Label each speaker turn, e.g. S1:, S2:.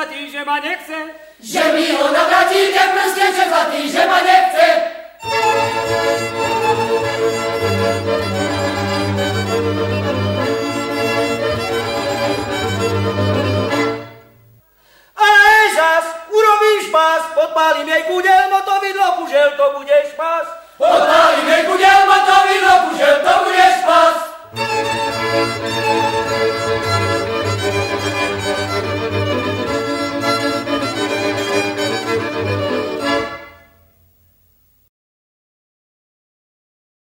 S1: prostě zlatý, že ma nechce.
S2: Že mi ho navrátíte, prostě že zlatý, že ma nechce.
S3: Ale zas urobíš pás, podpálím jej kudel, no to vidlo